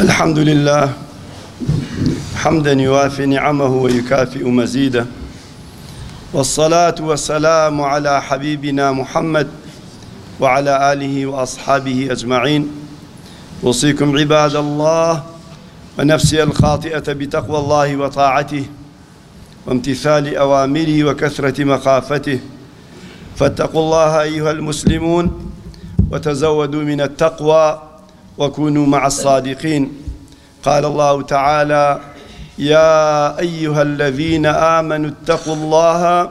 الحمد لله حمدا يوافي نعمه ويكافئ مزيده والصلاة والسلام على حبيبنا محمد وعلى آله وأصحابه أجمعين أوصيكم عباد الله ونفسي الخاطئة بتقوى الله وطاعته وامتثال أوامره وكثرة مخافته فاتقوا الله أيها المسلمون وتزودوا من التقوى وكونوا مع الصادقين قال الله تعالى يا أيها الذين آمنوا اتقوا الله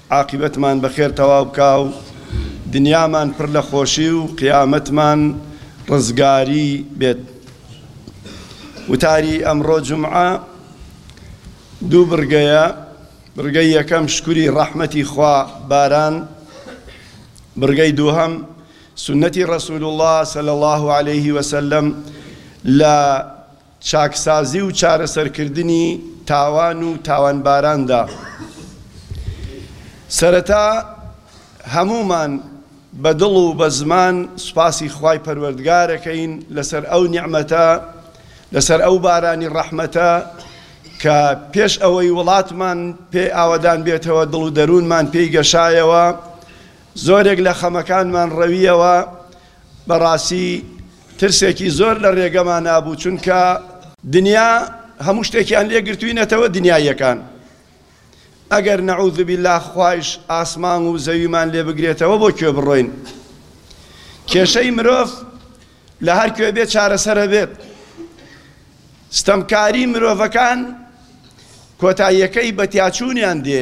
عاقیبەتمان بەخێر تەواو بکا و دنیامان پڕ لە خۆشی و قیامەتمان ڕزگاری بێت. وتاری ئەمڕۆ جومعە دوو بڕگەیە، بڕگەی یەکەم شکوری ڕەحمەتی خوا باران، بڕگەی دووهەم سوننەتی ڕەسول اللە صلی اللە علیه وسلم لە چاکسازی و چارەسەرکردنی تاوان و تاوانباراندا. سەرەتا هەموومان بە دڵ و بە زمان سوپاسی خوای پەروەردگارەکەین لەسەر ئەو نیعمەتە، لەسەر ئەو بارانی ڕەحمەتە کە پێش ئەوەی وڵاتمان پێی ئاوەدان بێتەوە دڵ و دەروونمان پێی گەشایەوە، زۆرێک لە خەمەکانمان ڕەوییەوە، بەڕاستی ترسێکی زۆر لە رێگەمانا بوو چونکە دنیا هەموو شتێکیان لێ گرتووینەتەوە دنیاییەکان ئەگەر نەعوذ باللە خوایش ئاسمان و زەویمان لێ بگرێتەوە بۆ کوێ بڕۆین کێشەی مرۆڤ لە هەر کوێ بێت چارەسەرە بێت ستەمکاری مرۆڤەکان کۆتاییەکەی بەتیاچوونیان دێ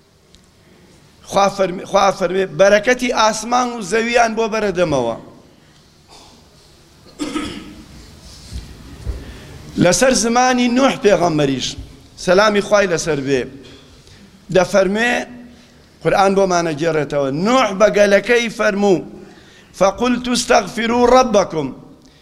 خوا ئەفەرمێ بەرەکەتی ئاسمان و زەوییان بۆ بەرە دەمەوە لەسەر زمانی نوح پێغەمبەریش سەلامی خوای لەسەر بێ دەفەرمێ قورآن بۆمانە گێڕێتەوە نوح بە گەلەکەی فەرموو فقلت استغفروا ربكم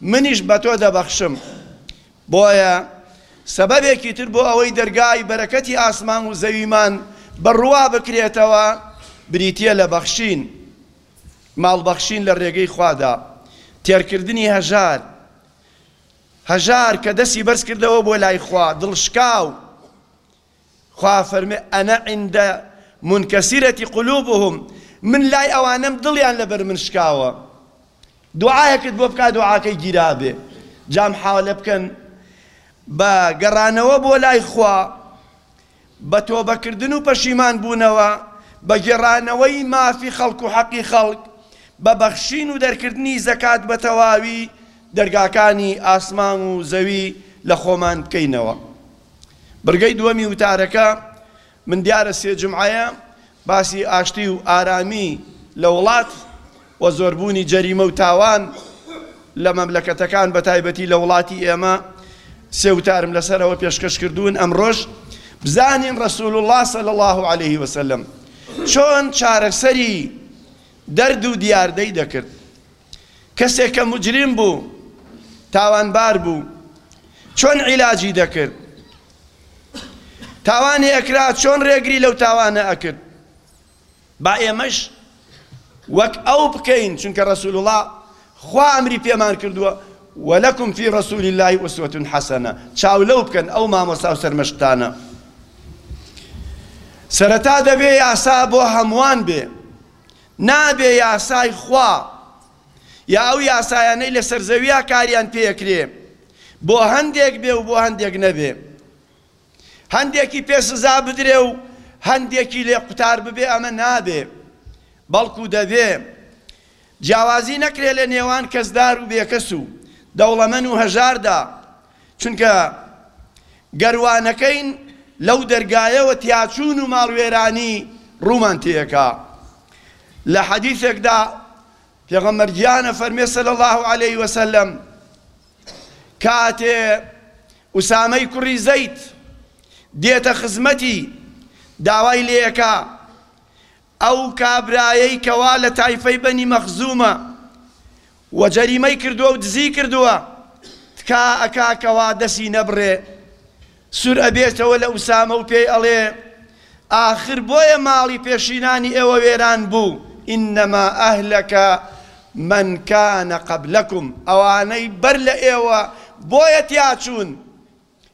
منیش بە تۆ دەبەخشم. بۆیە سەبەبێکی تر بۆ ئەوەی دەرگای بەرەکەتی ئاسمان و زەویمان بڕوا بکرێتەوە بریتییە لە بەخشین، ماڵ بەخشین لە ڕێگەی خوادا، تێرکردنی هەژار، هەژار کە دەستی بەرز کردەوە بۆ لای خوا دڵشکاو، خوا فەرمێ، انا عند منکسرە قلوبهم، من لای ئەوانەم دڵیان لەبەر من شکاوە، دوعایەکت بۆ بکا دوعاکەی گیرابێ، جا محاولە بکەن بە گەڕانەوە بۆ لای خوا، بە تۆبە کردن و پەشیمان بوونەوە، بە گێڕانەوەی مافی خەڵک و حەقی خەڵک، بە بەخشین و دەرکردنی زەکات بە تەواوی، دەرگاکانی ئاسمان و زەوی لە خۆمان بکەینەوە. بڕگەی دووەمی وتارەکە، من دیارە سێ جومعەیە باسی ئاشتی و ئارامی لە وڵات و زۆربوونی جەریمە و تاوان لە مەملەکەتەکان بەتایبەتی لە وڵاتی ئێمە سێ وتارم لەسەرەوە پێشکەش کردوون ئەمڕۆش بزانین رسول اللە صلی اللە علیه وسلم چۆن چارەسەری دەرد و دیاردەی دەکرد کەسێک کە مجرم بوو تاوانبار بوو چۆن عیلاجی دەکرد تاوانی ئەکرا چۆن ڕێگری لەو تاوانە ئەکرد با ئێمەش وەک ئەو بکەین چونکە ڕسول الله خوا ئەمری پێمان کردووە ولكم في رسول الله أسوة حسنة چاو لەو بکەن ئەو مامۆستا و سەرمەشقتانە سەرەتا دەبێ یاسا بۆ هەمووان بێ نابێ یاسای خوا یا ئەو یاسایانەی لەسەر زەویا کاریان پێکرێ بۆ هەندێک بێ و بۆ هەندێک نەبێ. هەندێکی پێ سزا بدرێ و هەندێکی لێ قوتار ببێ ئەمە نابێ، بەڵکو دەبێ جیاوازی نەکرێ لە نێوان کەسدار و بێکەس و دەوڵەمەن و هەژاردا. چونکە گەر وا نەکەین لەو دەرگایەوە تیاچوون و ماڵوێرانی ڕوومان تێکا لە حەدیثێکدا پێغەمبەر گیان ئەفەرمێ صلی الله علیه وسلم کاتێ ئوسامەی کوڕی زەید دێتە خزمەتی داوای لێکا ئەو کابرایەی کەوا لە تایفەی بەنی مەخزومە و جەریمەی کردوە و دزی کردوە تکا ئەکا کەوا دەسی نەبڕێ سور ئەبێتەوە لە ئوسامە و پێی ئەڵێ ئاخر بۆیە ماڵی پێشینانی ئێوە وێران بوو انما اهلک من کان قبلکم ئەوانەی بەر لە ئێوە بۆیە تیاچوون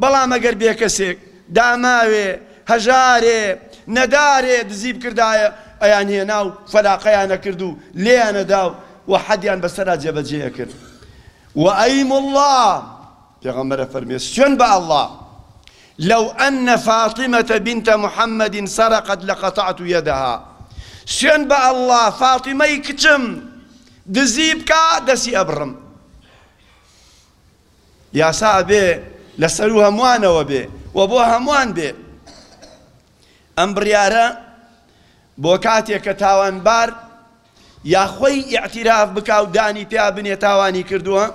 بەڵام ئەگەر بێکەسێک، داماوێ، هەژارێ، نەدارێ، دزی بکردایە، ئەیانهێنا و فەلاقەیان ئەکرد و لێیان ئەدا و حەدیان بەسەرا جێبەجێ ئەکرد. وە ئەی مڵڵا! پێغەمبەر ئەفەرموێ، سوێند بە اللە، لو ان فاطمە بنت محمد سرقت لقطعت یدها، سوێند بە اللە، فاطمەی کچم دزی بکا، دەستی ئەبڕم. یاسا ئەبێ لە سەروو هەمووانەوە بێ و بۆ هەمووان بێ. ئەم بڕیارە بۆ کاتێک کە تاوانبار یا خۆی ئیعتیراف بکا و دانی پیا بنێ تاوانی کردووە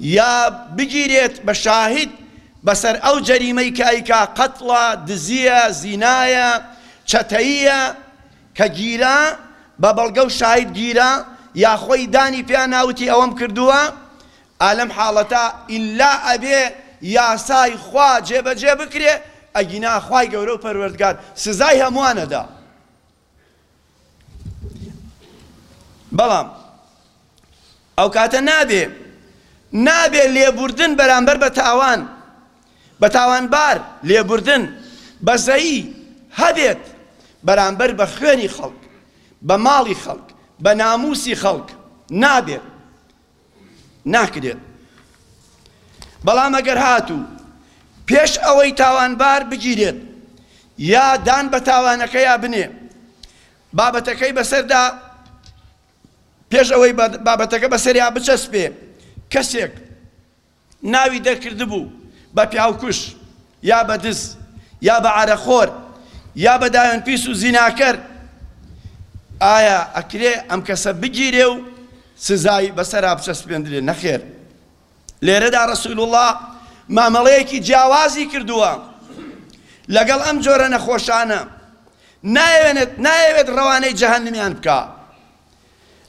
یا بگیرێت بە شاهید بەسەر ئەو جەریمەی کایکا قەتڵە، دزیە، زینایە، چەتەییە، کە گیرا بە بەڵگە و شاهید گیرا یا خۆی دانی پیا نا وتی ئەوەم کردووە ئا لەم حاڵەتە ئیللا ئەبێ یاسای خوا جێ بە جێ بکرێ ئەگینا خوای گەورە و پەروەردگار سزای هەمووان ئەدا بەڵام ئەو کاتە نابێ نابێ لێبوردن بەرامبەر بە تاوان بە تاوانبار لێبوردن بەزەیی هەبێت بەرامبەر بە خوێنی خەڵک بە ماڵی خەڵک بە ناموسی خەڵک نابێت ناکرێت بەڵام ئەگەر هاتوو پێش ئەوەی تاوانبار بگیرێت یا دان بە تاوانەکەیا بنێ بابەتەکەی بەسەردا پێش ئەوەی بابەتەکە بەسەریا بچەسپێ کەسێک ناوی دەرکردبوو بە پیاوکوش یا بە دز یا بە عەرەخۆر یا بە داوێن پیس و زیناکەر ئایا ئەکرێ ئەم کەسە بگیرێ و سزای بەسەرا بچەسپێندرێ نەخێر لێرەدا رەسوولوڵڵا مامەڵەیەکی جیاوازی کردووە لەگەڵ ئەم جۆرە نەخۆشانە، نایەوێنێت نایەوێت رەوانەی جەهەنمیان بکا،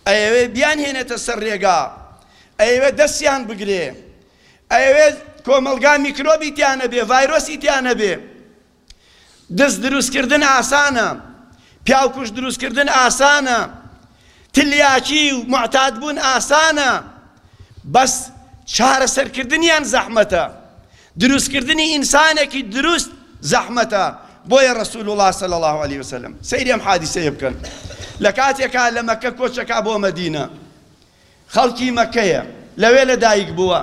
ئەیەوێ بیانهێنێتە سەر رێگا، ئەیەوێ دەستیان بگرێ، ئەیەوێ کۆمەڵگا میکرۆبی تیا نەبێ، ڤایرۆسی تیا نەبێ. دز دروست کردن ئاسانە پیاو کوژ دروست کردن ئاسانە تلیاکی و معتاد بوون ئاسانە بەس چارەسەر کردنیان زەحمەتە دروست کردنی ئینسانێکی دروست زەحمەتە بۆیە رسول الله صلی الله عليه وسلم سەیری ئەم حادیسەیە بکەن لە کاتێکا لە مەکە کۆچەکا بۆ مەدینە خەڵکی مەکەیە، لەوێ لە دایک بووە،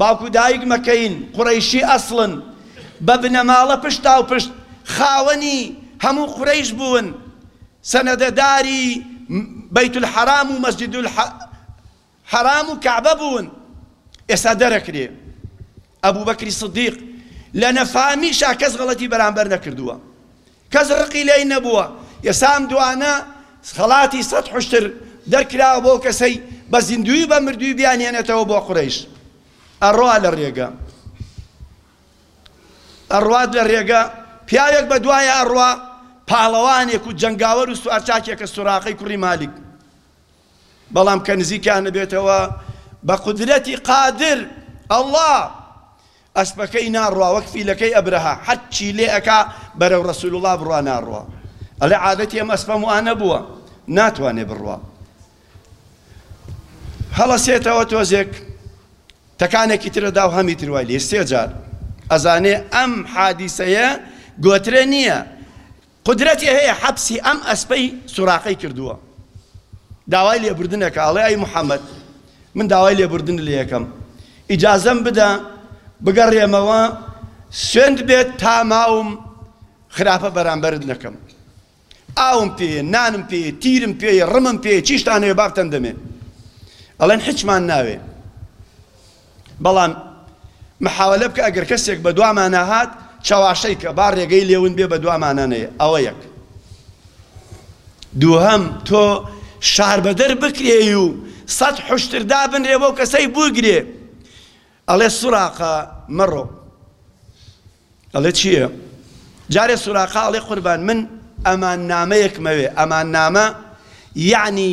باوک و دایک مەکەین، قوڕەیشی ئەسڵن، بە بنەماڵە پشتاوپشت خاوەنی هەموو قورەیش بوون، سەنەدە داری بەیت الحەرام و مەسجد الحەرام و کەعبە بوون، ئێستا دەرەکرێ. ئەبوبەکری سدیق، لە نەفامیشا کەس غەڵەتی بەرامبەر نەکردووە، کەس ڕقی لێی نەبووە، ئێستا ئەم دوانە خەڵاتی سەد حوشتر دەرکراوە بۆ ئەو کەسەی بە زیندووی و بە مردووی بیانهێنێتەوە بۆ قورەیش. ئەڕوا لە ڕێگە. ئەڕوات لە ڕێگە، پیاوێک بە دوایە ئەڕوا، پاڵەوانێک و جەنگاوەر و سوارچاکێکە سوراقەی کوڕی مالیک. بەڵام کە نزیکیان ئەبێتەوە بە قودرەتی قادر، اللە، ئەسپەکەی ناڕوا وەک فیلەکەی ئەبرەهە هەرچی لێ ئەکا بەرەو رسول اللە بڕوا ناڕوا ئەڵێ عادەتی ئەم ئەسپەم وا نەبووە ناتوانێ بڕوا هەڵەسێتەوە تۆزێک تەکانێکی تر ئەدا و هەمی تر وای لێ سێ جار ئەزانێ ئەم حادیسەیە گۆترە نییە قودرەتی هەیە حەپسی ئەم ئەسپەی سوراقەی کردووە داوای لێبوردن ئەکا ئەڵێ ئەی محمد من داوای لێبوردن لێ ئەکەم ئیجازەم بدە بگەڕێمەوە سوێند بێت تا ماوم خراپە بەرامبەرت نەکەم ئاوم پێ نانم پێ تیرم پێ ڕمم پێ چیشتانەوێ بابتەن دەمێ ئەڵێن حچمان ناوێ بەڵام محاولە بکە ئەگەر کەسێک بە دوامانا هات چەواشەی کە با ڕێگەی لێ ون بێ بە دوامانا نەیە ئەوە یەک دووهەم تۆ شاربەدەر بکرێ و سەد حشتر دابنرێ بۆ کەسەی بگرێ ئەڵێ سوراقە مەڕۆ ئەڵێ چییە؟ جارێ سوراقە ئەڵێ قوربان من ئەماننامەیەک مەوێ، ئەماننامە یەعنی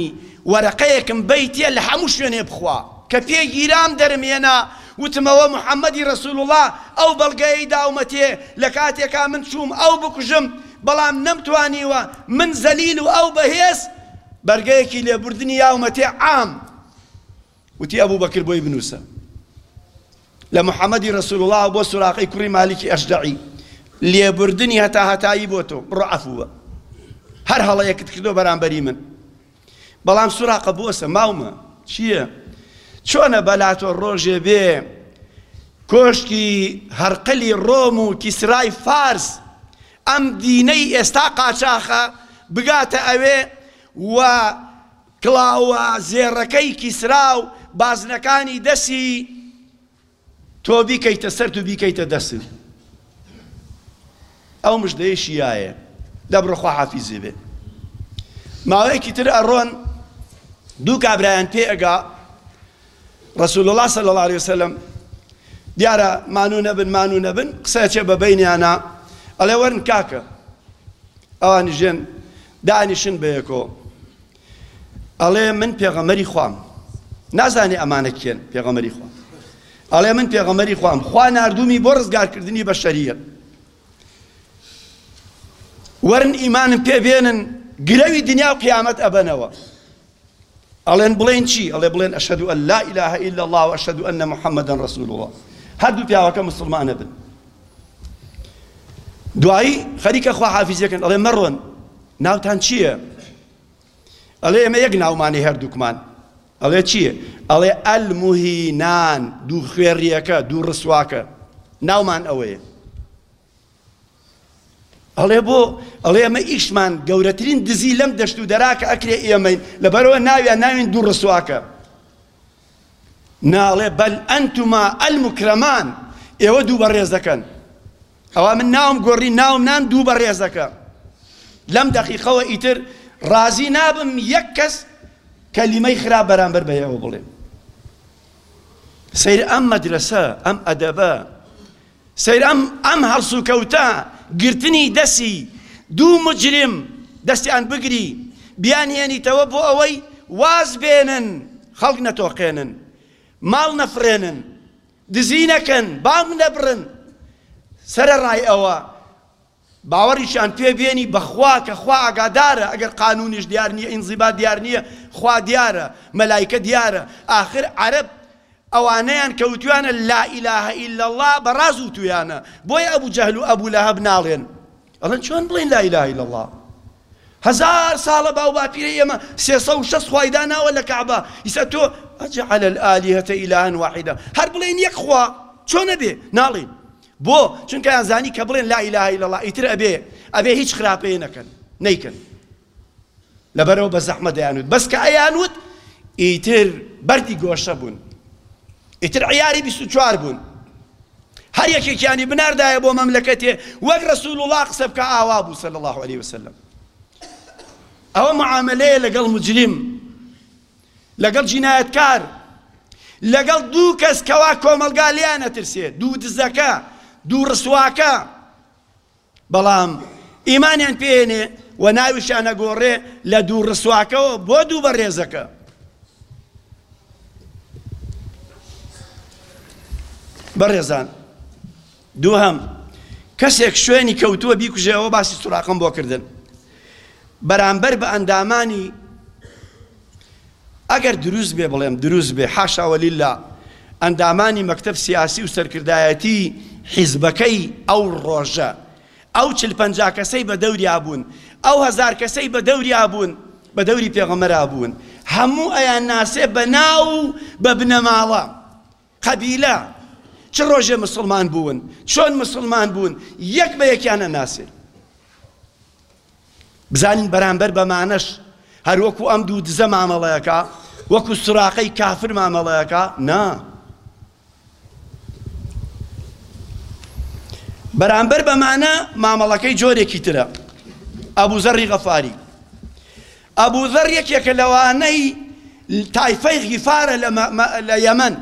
وەرەقەیەکم بەیتیە لە هەموو شوێنێ بخوا، کە پێی گیرام دەرم هێنا، وتمەوە محەمەدی رەسووڵڵا ئەو بەڵگەیەی داومەتێ لە کاتێکا من چووم ئەو بکوژم، بەڵام نەمتوانیوە، من زەلیل و ئەو بەهێز، بەرگەیەکی لێبوردنی یاومەتێ عام. وتی، ئەبوبەکر بۆی بنووسە لە محەمەدی رەسول اللە بۆ سوراقەی کوڕی مالیکی ئەشجەعی، لێبوردنی هەتاهەتایی بۆ تۆ، بڕۆ عەفوو بە، هەر هەڵەیەکت کردووە بەرامبەری من. بەڵام سوراقە بۆسە، ماومە، چییە؟ چۆنە بەلا تۆ رۆژێ بێ کۆشکی هەرقلی رۆم و کیسرای فارس، ئەم دینەی ئێستا قاچاخە، بگاتە ئەوێ و، کڵاوە زێڕەکەی کیسرا و بازنەکانی دەسی تۆ بیکەیتە سەرت و بیکەیتە دەسن ئەو مژدەیەشی یایە دەبڕە خوا حافیزی بێ ماوەیەکی تر ئەڕۆن دوو کابرایان پێ ئەگا ڕسول الله صلی الله عليه وسلم دیارە مانو نەبن مانو نەبن قسە چێ بە بینیانە ئەڵێ وەرن کاکە ئەوانی ژێن دانیشن بەیەکۆ ئەڵێ من پێغەمەری خوام نازانێ ئەمانە کێن پێغەمەری خوام ئەڵێ من پێغەمەری خوام خوا نردومی بۆ ڕزگارکردنی بە شەریە وەرن ئیمانم پێ بێنن گرەوی دنیا و قیامەت ئەبەنەوە ئەڵێن بڵێن چی ئەڵێ بڵێن ئەشهد ان لا اله الا الله واشهد ان محمدا رسول الله هەردوو پیاوەکە مسلمانە بن دوایی خەریکە خواحافیزیەکەن ئەڵێ مەڕۆن ناوتان چییە؟ ئەڵێ ئێمە یەک ناومانێ هەردووکمان ئەڵێ چییە؟ ئەڵێ ئەل موهینان دوو خوێڕیەکە دوو ڕسواکە ناومان ئەوەیە ئەڵێ بۆ ئەڵێ ئەمە ئیشمان گەورەترین دزی لەم دەشت و دەراکە ئەکرێ ئێمەین لەبەرەوە ناویان ناوین دوو ڕسواکە ناڵێ بەل ئەنتوما ئەلموکرەمان ئێوە دوو بەڕێزەکەن ئەوە من ناوم گۆڕی ناوم نان دوو بەڕێزەکە لەم دەقیقەوە ئیتر ڕازی نابم یەک کەس کەلیمەی خراپ بەرامبەر بە ئێوە بڵێم سیر ئەم مەدرسە ئەم ئەدەبە سەیر ئەم ئەم هەڵسوکەوتە گرتنی دەسی دوو موجرم دەستیان بگری بیان هێنیتەوە بۆ ئەوەی واز بێنن خەڵک نەتۆقێنن ماڵ نەفرێنن دزی نەکەن بانگ نەبڕن سەرەڕای ئەوە باوەڕیشیان پێ بێنی بەخوا کە خوا ئاگادارە ئەگەر قانونیش دیار نیە ئینزیبات دیار نیە خوا دیارە مەلایکە دیارە ئاخر عەرەب ئەوانەیان کە وتویانە لا الە الا اللە بە ڕاز وتویانە بۆیە ئەبو جەهل و ئەبو لەهەب ناڵێن ئەڵێن چۆن بڵێن لا الە الا اللە هەزار ساڵە باو باپیرە ئێمە سێ سەد و شەست خوای داناوە لە کەعبە ئیسا تۆ ئەجعل الآلهە الهن واحدە هەر بڵێن یەک خوا چۆنە بێ ناڵێن بۆ؟ چونکە ئەزانی کە بڵێن لا الە الا اللە ئیتر ئەبێ ئەبێ هیچ خراپەیە نەکەن نەیکەن لەبەرئەوە بە زەحمەت دەیانوت بەس کە ئەیانوت ئیتر بەردی گۆشە بوون ئیتر عیاری بیست و چوار بوون هەر یەکێکیانی بناردایە بۆ مەملەکەتێ وەک ڕسول وڵا قسە بکە ئاوا بوو سەل الله عليه وسلم ئەوە معاملەیە لەگەڵ مجرم لەگەڵ جینایەتکار، لەگەڵ دوو کەس کەوا کۆمەڵگا لێیان ئەترسێ، دوو دزەکە، دوو ڕسواکە، بەڵام ئیمانیان پێ ئەنێ و ناویشیان ئەگۆڕێ لە دوو ڕسواکەوە بۆ دوو بەڕێزەکە. بەڕێزان، دووهەم، کەسێک شوێنی کەوتووە بیکوژێ ئەوە باسی سوراقەم بۆ کردن بەرامبەر بە ئەندامانی ئەگەر دروست بێ بڵێم دروست بێ حاشا وەلیلا ئەندامانی مەکتەب سیاسی و سەرکردایەتی حیزبەکەی ئەو ڕۆژە ئەو چل پەنجا کەسەی بە دەوریا بوون ئەو هەزار کەسەی بە دەوریا بوون بە دەوری پێغەمەرا بوون هەموو ئەیان ناسێ بە ناو و بە بنەماڵە قەبیلە، چ ڕۆژێ مسوڵمان بوون، چۆن مسوڵمان بوون، یەک بە یەکیان ئەناسێ. بزانین بەرامبەر بەمانەش هەر وەکو ئەم دوو دزە مامەڵەیەکە، وەکو سوراقەی کافر مامەڵەیەکە، نا. بەرامبەر بەمانە مامەڵەکەی جۆرێکی ترە. ئەبوزەڕی غەفاری ئەبو زەر یەکێکە لەوانەی تایفەی غیفارە لە یەمەن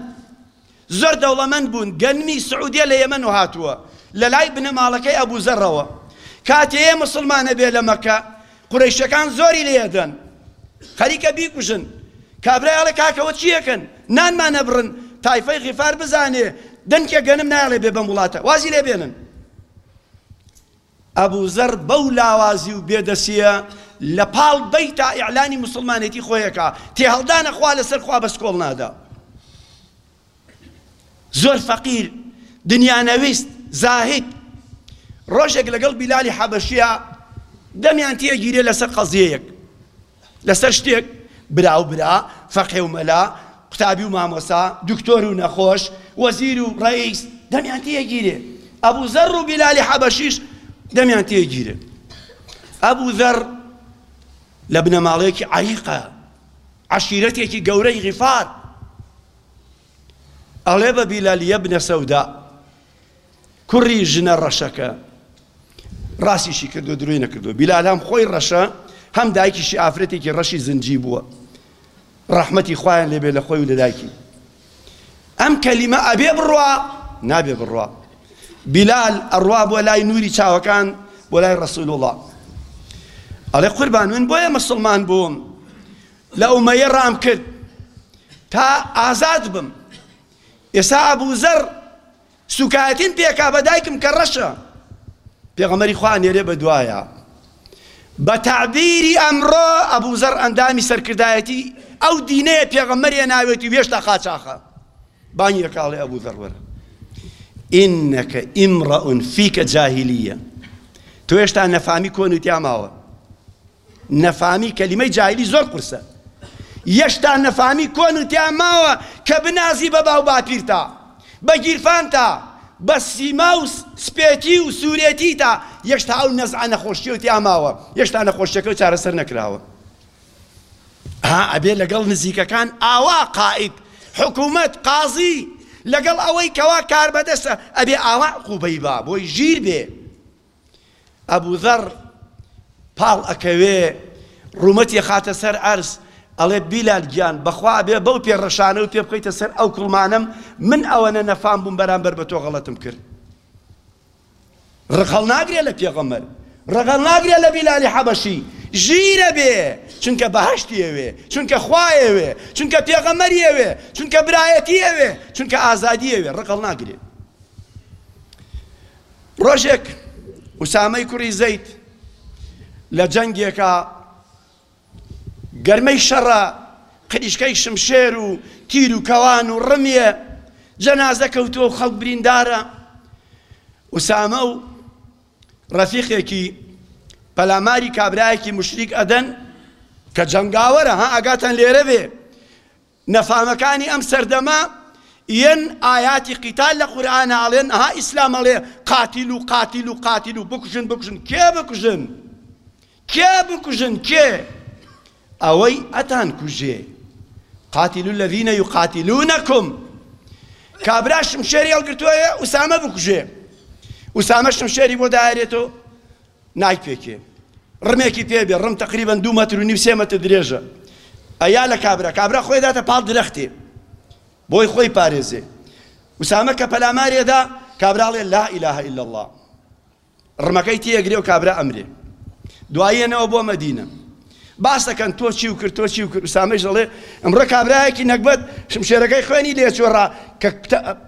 زۆر دەوڵەمەند بوون گەنمی سعودیە لە یەمەن هاتووە لەلای بنەماڵەکەی ئەبو زەرەوە کاتێ یە موسڵمانە بێ لە مەکە قورەیشەکان زۆری لێ دەن خەریکە بیکوژن کابرای ئەڵێ کاکەوە چیەکەن نانمان نەبڕن تایفەی غیفار بزانێ دەنکێ گەنم نایڵێ بێ بەم وڵاتە وازی لێ بێنن ئەبوزەر بەو لاوازی و بێدەسیە لە پاڵ بەیتا ئیعلانی موسڵمانێتی خۆی ئەکا تێهەڵدانە خوا لەسەر خوا بەس کۆڵ نادا زۆر فەقیر دنیا نەویست زاهید ڕۆژێک لەگەڵ بیلالی حەبەشیە دەمیان تێگیرێ لەسەر قەزیەیەک لەسەر شتێک برا و برا، فەقێ و مەلا، قوتابی و مامۆسا، دکتۆر و نەخۆش، وەزیر و ڕەئیس دەمیان تێگیرێ. ئەبو زەر و بیلالی حەبەشیش دەمیان تێگیرێ. ئەبو زەر لە بنەماڵەیەکی عەریقە، عەشیرەتێکی گەورەی غیفار، ئەڵێ بە بیلال یەبنە سەودا کوڕی ژنە ڕەشەکە ڕاستیشی کردو دروی نەکردو بیلال هەم خۆی ڕەشە هەم دایکیشی ئافرەتێکی ڕەشی زنجی بووە ڕەحمەتی خۆیان لێبێ لە خۆی و لە دایکی ئەم کەلیمە ئەبێ بڕوا نابێ بڕوا بیلال ئەڕوا بۆ لای نووری چاوەکان بۆ لای ڕسول وڵا ئەڵێ قوربان من بۆیە مسلمان بووم لە ئومەیە ڕام کرد تا ئازاد بم ئێستا ئەبو زەر سوکایەتیم پێکا بە دایکم کە ڕەشە پێغەمەری خوا نێرێ بە دوایە بە تعبیری ئەمڕۆ ئەبو زەر ئەندامی سەرکردایەتی ئەو دینەیە پێغەمەریە ناوێتی وێشتا قاچاخە بانیە کاڵێ ئەبو زەر وەرە ئینەکە ئیمڕە ئون فیکە جاهیلیە تۆ هێشتا نەفامی کۆنوتیا ماوە نەفامی کەلیمەی جاهیلی زۆر قورسە یەشتا نەفامی کۆن و تیا ماوە کە بنازی بە باو باپیرتا بە گیرفانتا بە سیما و سپێتی و سورێتیتا یەشتا ئەو نەزعە نەخۆشیە و تیا ماوە یەشتا نەخۆشیەکە چارەسەر نەکراوە ها ئەبێ لەگەڵ نزیکەکان ئاوا قائد حکومەت قازی لەگەڵ ئەوەی کەوا کاربەدەسە ئەبێ ئاوا قوبەی با بۆی ژیر بێ ئەبو زەڕ پاڵ ئەکەوێ ڕوومەتی ئەخاتە سەر عەرز ئەڵێ بیلال گیان بەخوا ئەبێ بەو پێ ڕەشانە و پێ بخەیتە سەر ئەو کوڵمانەم من ئەوەنە نەفام بووم بەرامبەر بە تۆ غەڵەتم کرد ڕقەڵ ناگرێ لە پێغەمبەر ڕقەڵ ناگرێ لە بیلالی حەبەشی ژیرە بێ چونکە بەهشتی ئەوێ چونکە خوایەوێ چونکە پێغەمەری ئەوێ چونکە برایەتی ئەوێ چونکە ئازادی ئەوێ ڕقەڵ ناگرێ ڕۆژێک ئوسامەی کوڕی زەید لە جەنگێکا گەرمەی شەڕە قریشکەی شمشێر و تیر و کەوان و ڕمیێ جەنازە کەوتووە و خەڵک بریندارە ئوسامە و ڕەفیقێکی پەلاماری کابرایەکی مشریک ئەدەن کە جەنگاوەرە ها ئاگاتان لێرە بێ نەفامەکانی ئەم سەردەمە یەن ئایاتی قیتال لە قورئانە ئەڵێن ئەها ئیسلام ئەڵێ قاتلو قاتلو قاتلو بکوژن بکوژن کێ بکوژن کێ بکوژن کێ ئەوەی ئەتان کوژێ قاتلو الذین یقاتلونکم کابرا شمشێری هەڵگرتووە ئوسامە بکوژێ ئوسامە شمشێری بۆ دایرێتەوە نایپێکێ ڕمێکی پێ بێ ڕم تەقریبەن دوو مەتر و نیو سێ مەتر درێژە ئەیا لە کابرا کابرا خۆی داتە پاڵ درەختێ بۆی خۆی پارێزێ وسامە کە پەلامارێدا کابراڵێ لا ئیلاهە ئیلا الله ڕمەکەی تێگرێ و کابرا ئەمرێ دواییەنەوە بۆ مەدینە باس دەکەن تۆ چیو کرد تۆ چیو کرد ئوسامەیش دەڵێ ئەمڕۆ کابرایەکی نەگبەت شمشێرەکەی خوێنی لێ چۆڕا کە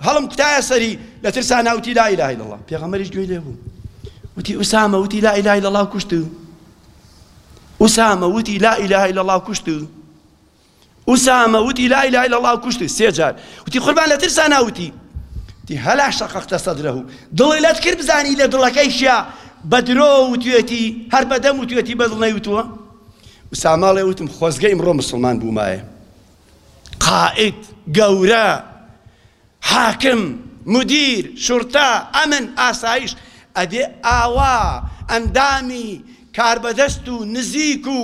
هەڵم کوتایە سەری لە ترسا ناوتی لا اله الا الله پێغەمبەریش گوێی لێ بوو وتی ئوسامە وتی لا اله الا الله کوشت ئوسامە وتی لا اله الا الله کوشت ئوسامە وتی لا اله الا الله و کوشتی سێ جار وتی قوربان لە ترسا ناوتی تی هەلا شەقەقتە سەدرەهو دڵی لەت کرد بزانی لە دڵەکەیشیا بە درۆ وتوێتی هەر بەدەم وتوێتی بە دڵ نەیوتووە ئوساماڵێ وتم خۆزگە ئیمڕۆ مسلمان بوومایە قائد گەورە حاکم مدیر شورتە ئەمن ئاسایش ئەدێ ئاوا ئەندامی کاربەدەست و نزیک و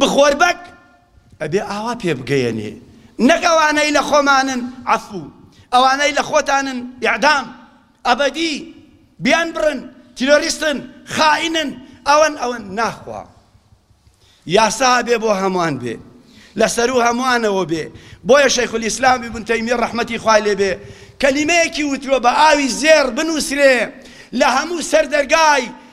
بخۆر بەگ ئەبێ ئاوا پێ بگەیەنێ نەک ئەوانەی لە خۆمانن عەفوو ئەوانەی لە خۆتانن ئیعدام ئەبەدی بیان بڕن تیرۆریستن خائینن ئەوەن ئەوەن ناخوا یاسا ئەبێ بۆ هەمووان بێ لەسەرو هەمووانەوە بێ بۆیە شەیخ الاسلام ابن تەیمیە ڕەحمەتی خوای لێ بێ کەلیمەیەکی وتووە بە ئاوی زێڕ بنووسرێ لە هەموو سەردەرگای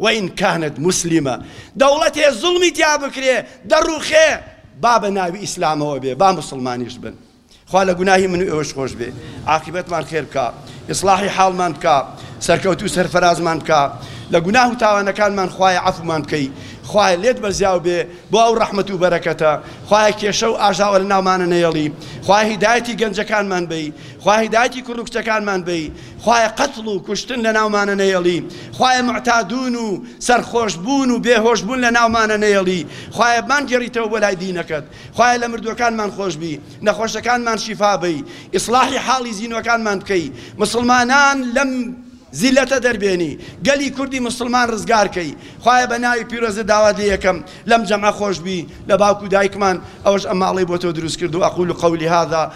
وان کانت موسلیمە دەوڵەتێ زوڵمی تیا بکرێ دەڕوخێ با بە ناوی ئیسلامەوە بێ با موسڵمانیش بن خوا لە گوناهی من و ئێوەش خۆش بێ عاقبەتمان خێر بکە ئیسلاحی حاڵمان بکە سەرکەوتو و سەرفرازمان بکە لە گوناه و تاوانەکانمان خوایە عەفومان بکەی خوایە لێت بەزیاو بێ بۆ ئەو ڕەحمەت و بەرەکەتە خوایە کێشە و ئاژاوە لە ناومانە نەیەڵی خوای هیدایەتی گەنجەکانمان بی خوای هیدایەتی کوڕ و کچەکانمان بی خوایە قەتڵ و کوشتن لەناومانە نەیەڵی، خوایە موعتادون و سەرخۆش بوون و بێ هۆش بوون لەناومانە نەیەڵی، خوایە بمانگێڕیتەوە بۆ لای دینەکەت، خوایە لە مردووەکانمان خۆشبی، نەخۆشەکانمان شیفا بەی، ئیسڵاحی حاڵی زینوەکانمان بکەی، موسڵمانان لەم زیللەتە دەربێنی، گەلی کوردی موسڵمان ڕزگار کەی، خوایە بە ناوی پیرۆزت داوات لێ یەکەم لەم جەمعە خۆشبی لە باوک و دایکمان، ئەوەش ئەم ماڵەی بۆ تۆ دروست کردووە، اقول قولی هذا.